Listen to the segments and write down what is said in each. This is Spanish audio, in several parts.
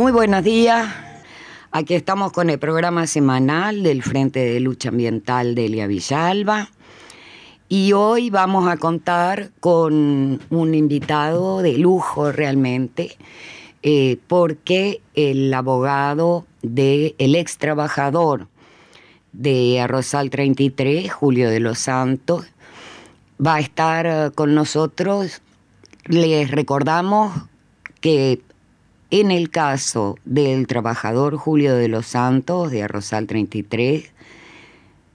Muy buenos días. Aquí estamos con el programa semanal del Frente de Lucha Ambiental de Elia Villalba. Y hoy vamos a contar con un invitado de lujo realmente, eh, porque el abogado del ex trabajador de Arrozal 33, Julio de los Santos, va a estar eh, con nosotros. Les recordamos que en el caso del trabajador Julio de los Santos de Arrozal 33,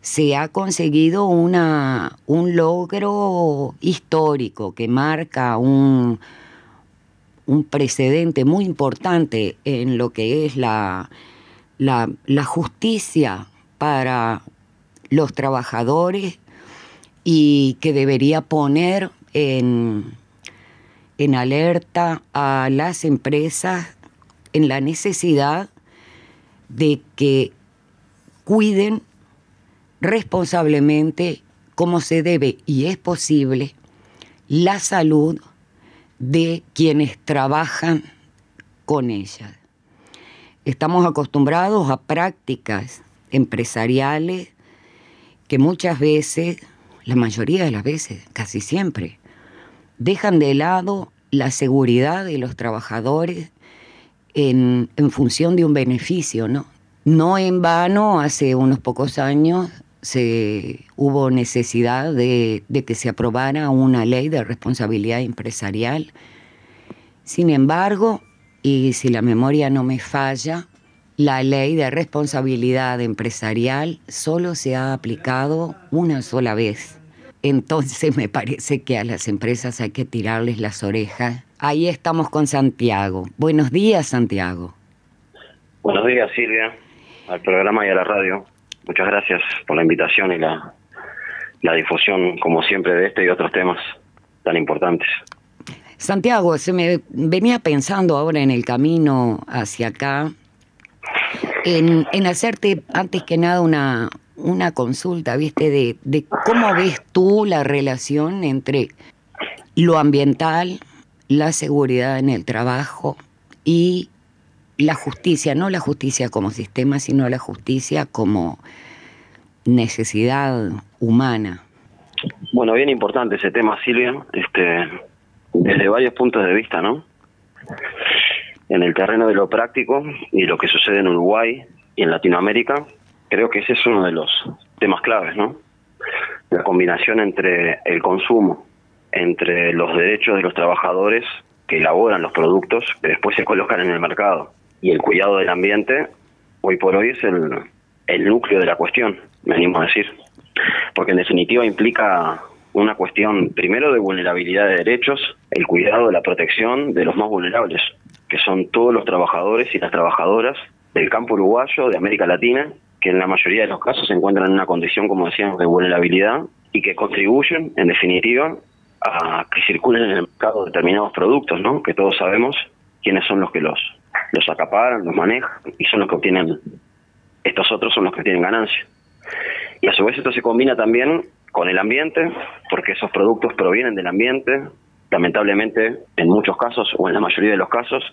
se ha conseguido una, un logro histórico que marca un, un precedente muy importante en lo que es la, la, la justicia para los trabajadores y que debería poner en, en alerta a las empresas en la necesidad de que cuiden responsablemente como se debe y es posible la salud de quienes trabajan con ellas. Estamos acostumbrados a prácticas empresariales que muchas veces, la mayoría de las veces, casi siempre, dejan de lado la seguridad de los trabajadores en, función de un beneficio, ¿no? No en vano, hace unos pocos años se hubo necesidad de, de, que se aprobara una ley de responsabilidad empresarial. Sin embargo, y si la memoria no me falla, la ley de responsabilidad empresarial solo se ha aplicado una sola vez. Entonces me parece que a las empresas hay que tirarles las orejas. Ahí estamos con Santiago. Buenos días, Santiago. Buenos días, Silvia, al programa y a la radio. Muchas gracias por la invitación y la, la difusión, como siempre, de este y otros temas tan importantes. Santiago, se me venía pensando ahora en el camino hacia acá, en, en hacerte antes que nada una, una consulta, ¿viste? De, de cómo ves tú la relación entre lo ambiental, la seguridad en el trabajo y la justicia, no la justicia como sistema, sino la justicia como necesidad humana. Bueno, bien importante ese tema, Silvia, este, desde varios puntos de vista, ¿no? En el terreno de lo práctico y lo que sucede en Uruguay y en Latinoamérica, creo que ese es uno de los temas claves, ¿no? La combinación entre el consumo, entre los derechos de los trabajadores que elaboran los productos que después se colocan en el mercado y el cuidado del ambiente, hoy por hoy es el, núcleo de la cuestión, me animo a decir. Porque en definitiva implica una cuestión primero de vulnerabilidad de derechos, el cuidado de la protección de los más vulnerables, que son todos los trabajadores y las trabajadoras del campo uruguayo, de América Latina, que en la mayoría de los casos se encuentran en una condición, como decíamos, de vulnerabilidad y que contribuyen, en definitiva, a que circulen en el mercado determinados productos, ¿no? Que todos sabemos quiénes son los que los, los acaparan, los manejan y son los que obtienen, estos otros son los que tienen ganancia. Y a su vez esto se combina también con el ambiente, porque esos productos provienen del ambiente, lamentablemente en muchos casos o en la mayoría de los casos,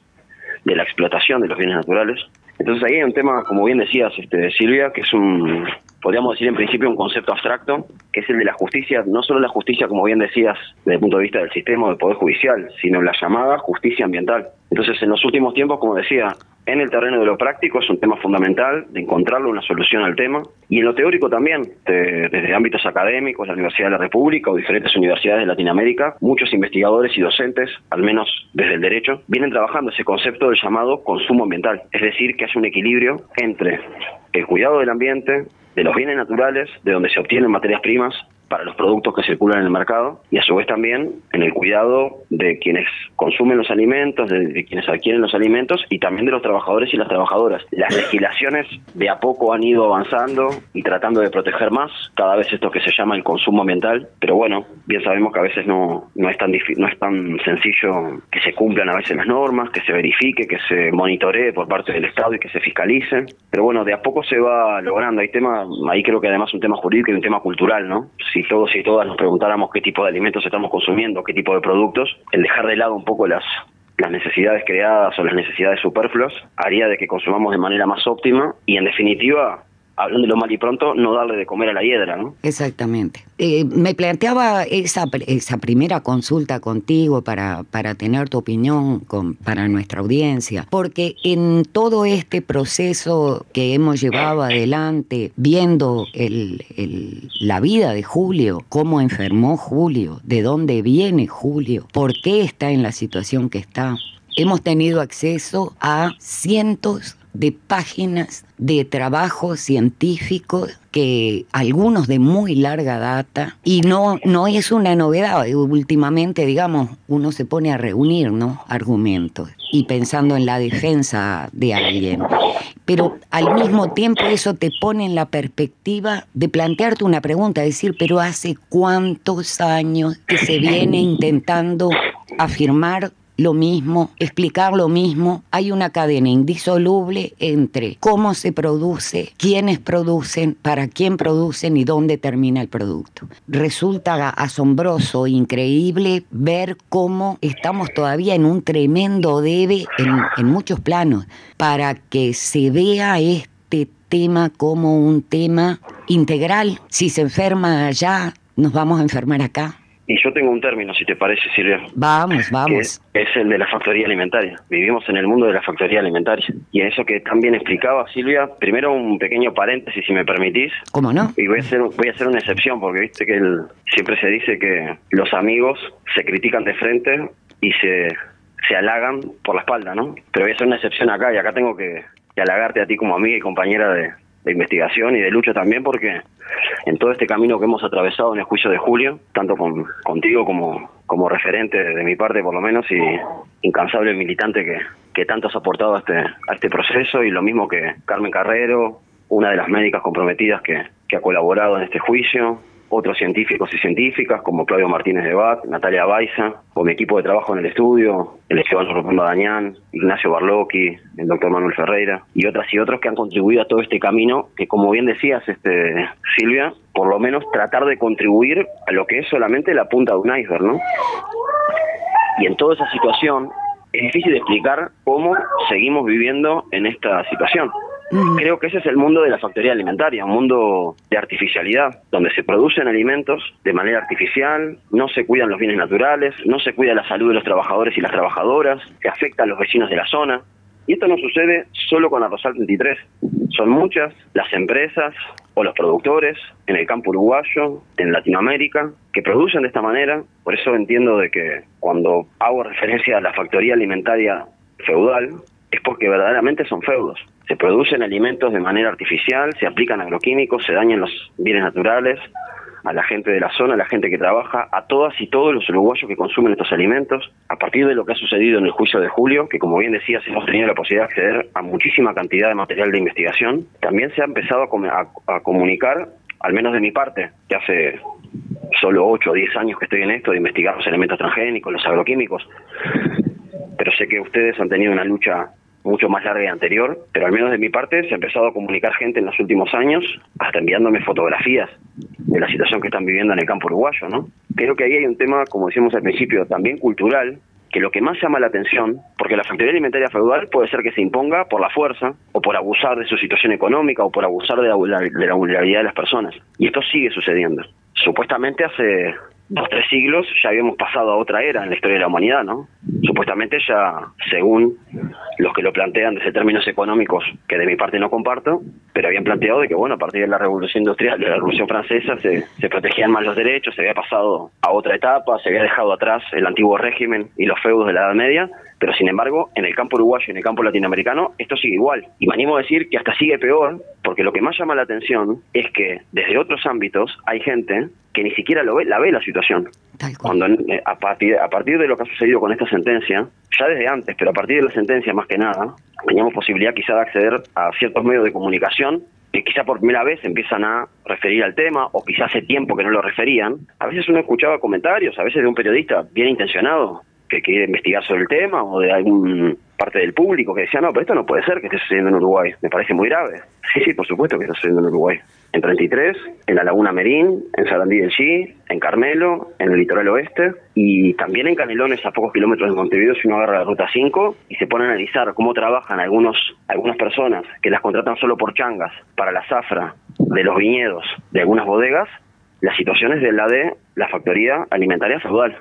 de la explotación de los bienes naturales. Entonces ahí hay un tema, como bien decías, este, Silvia, que es un, podríamos decir en principio, un concepto abstracto, que es el de la justicia, no solo la justicia, como bien decías, desde el punto de vista del sistema del Poder Judicial, sino la llamada justicia ambiental. Entonces, en los últimos tiempos, como decía, en el terreno de lo práctico es un tema fundamental de encontrarle una solución al tema. Y en lo teórico también, desde ámbitos académicos, la Universidad de la República o diferentes universidades de Latinoamérica, muchos investigadores y docentes, al menos desde el derecho, vienen trabajando ese concepto del llamado consumo ambiental, es decir, que haya un equilibrio entre el cuidado del ambiente, de los bienes naturales, de donde se obtienen materias primas, para los productos que circulan en el mercado y a su vez también en el cuidado de quienes consumen los alimentos, de, quienes adquieren los alimentos y también de los trabajadores y las trabajadoras. Las legislaciones de a poco han ido avanzando y tratando de proteger más cada vez esto que se llama el consumo ambiental, pero bueno, bien sabemos que a veces no, no, es, tan no es tan sencillo que se cumplan a veces las normas, que se verifique, que se monitoree por parte del Estado y que se fiscalice, pero bueno, de a poco se va logrando. Hay tema, ahí creo que además un tema jurídico y un tema cultural, ¿no? Si todos y todas nos preguntáramos qué tipo de alimentos estamos consumiendo, qué tipo de productos, el dejar de lado un poco las las necesidades creadas o las necesidades superfluas haría de que consumamos de manera más óptima y en definitiva hablando de lo mal y pronto, no darle de comer a la hiedra, ¿no? Exactamente. Eh, me planteaba esa, esa primera consulta contigo para, para tener tu opinión para nuestra audiencia, porque en todo este proceso que hemos llevado adelante, viendo el, el, la vida de Julio, cómo enfermó Julio, de dónde viene Julio, por qué está en la situación que está, hemos tenido acceso a cientos de páginas de trabajo científico que algunos de muy larga data y no no es una novedad. Últimamente digamos uno se pone a reunir no argumentos y pensando en la defensa de alguien. Pero al mismo tiempo eso te pone en la perspectiva de plantearte una pregunta decir pero hace cuántos años que se viene intentando afirmar lo mismo, explicar lo mismo. Hay una cadena indisoluble entre cómo se produce, quiénes producen, para quién producen y dónde termina el producto. Resulta asombroso, increíble ver cómo estamos todavía en un tremendo debe en, muchos planos para que se vea este tema como un tema integral. Si se enferma allá, nos vamos a enfermar acá y yo tengo un término, si te parece, Silvia. Vamos, vamos. es el de la factoría alimentaria. Vivimos en el mundo de la factoría alimentaria. Y eso que también explicaba Silvia, primero un pequeño paréntesis, si me permitís. ¿Cómo no? Y voy a hacer, voy a hacer una excepción, porque viste que siempre se dice que los amigos se critican de frente y se, se halagan por la espalda, ¿no? Pero voy a hacer una excepción acá, y acá tengo que, que halagarte a ti como amiga y compañera de, de investigación y de lucha también, porque en todo este camino que hemos atravesado en el juicio de julio, tanto con, contigo como, como referente de, mi parte por lo menos y incansable militante que, que tanto has aportado a este, a este proceso y lo mismo que Carmen Carrero, una de las médicas comprometidas que, que ha colaborado en este juicio, otros científicos y científicas como Claudio Martínez de Bat, Natalia Baiza, con mi equipo de trabajo en el estudio, el Esteban Ropondo Dañán, Ignacio Barlocchi, el doctor Manuel Ferreira y otras y otros que han contribuido a todo este camino que como bien decías este Silvia, por lo menos tratar de contribuir a lo que es solamente la punta de un iceberg, ¿no? Y en toda esa situación es difícil de explicar cómo seguimos viviendo en esta situación. Creo que ese es el mundo de la factoría alimentaria, un mundo de artificialidad, donde se producen alimentos de manera artificial, no se cuidan los bienes naturales, no se cuida la salud de los trabajadores y las trabajadoras, que afecta a los vecinos de la zona. Y esto no sucede solo con Arrozal 33. Son muchas las empresas o los productores en el campo uruguayo, en Latinoamérica, que producen de esta manera. Por eso entiendo de que cuando hago referencia a la factoría alimentaria feudal, es porque verdaderamente son feudos. Se producen alimentos de manera artificial, se aplican agroquímicos, se dañan los bienes naturales, a la gente de la zona, a la gente que trabaja, a todas y todos los uruguayos que consumen estos alimentos, a partir de lo que ha sucedido en el juicio de julio, que como bien decías hemos tenido la posibilidad de acceder a muchísima cantidad de material de investigación, también se ha empezado a, comunicar, al menos de mi parte, que hace solo 8 o 10 años que estoy en esto, de investigar los elementos transgénicos, los agroquímicos, pero sé que ustedes han tenido una lucha mucho más larga y anterior, pero al menos de mi parte se ha empezado a comunicar gente en los últimos años, hasta enviándome fotografías de la situación que están viviendo en el campo uruguayo, ¿no? Creo que ahí hay un tema, como decíamos al principio, también cultural, que lo que más llama la atención, porque la factoría alimentaria feudal puede ser que se imponga por la fuerza, o por abusar de su situación económica, o por abusar de la, de la vulnerabilidad de las personas. Y esto sigue sucediendo. Supuestamente hace dos tres siglos ya habíamos pasado a otra era en la historia de la humanidad, ¿no? Supuestamente ya, según los que lo plantean desde términos económicos, que de mi parte no comparto, pero habían planteado de que, bueno, a partir de la Revolución Industrial, de la Revolución Francesa, se, se protegían más los derechos, se había pasado a otra etapa, se había dejado atrás el antiguo régimen y los feudos de la Edad Media, pero sin embargo, en el campo uruguayo y en el campo latinoamericano, esto sigue igual. Y me animo a decir que hasta sigue peor, porque lo que más llama la atención es que desde otros ámbitos hay gente que ni siquiera lo ve, la ve la situación. Cuando eh, a partir, a partir de lo que ha sucedido con esta sentencia, ya desde antes, pero a partir de la sentencia más que nada, teníamos posibilidad quizá de acceder a ciertos medios de comunicación que quizá por primera vez empiezan a referir al tema, o quizá hace tiempo que no lo referían. A veces uno escuchaba comentarios, a veces de un periodista bien intencionado, que quiere investigar sobre el tema o de algún parte del público que decía, no, pero esto no puede ser que esté sucediendo en Uruguay, me parece muy grave. Sí, sí, por supuesto que está sucediendo en Uruguay. En 33, en la Laguna Merín, en Sarandí del Chi, en Carmelo, en el litoral oeste y también en Canelones, a pocos kilómetros de Montevideo, si uno agarra la ruta 5 y se pone a analizar cómo trabajan algunos algunas personas que las contratan solo por changas para la zafra de los viñedos de algunas bodegas, la situación es de la de la factoría alimentaria feudal.